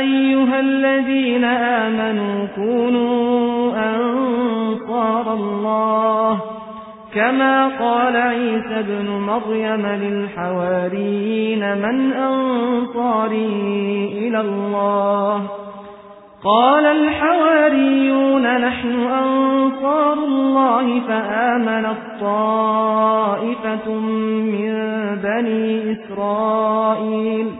أيها الذين آمنوا كونوا أنصار الله كما قال عيسى بن مريم للحواريين من أنصاري إلى الله قال الحواريون نحن أنصار الله فآمن الطائفة من بني إسرائيل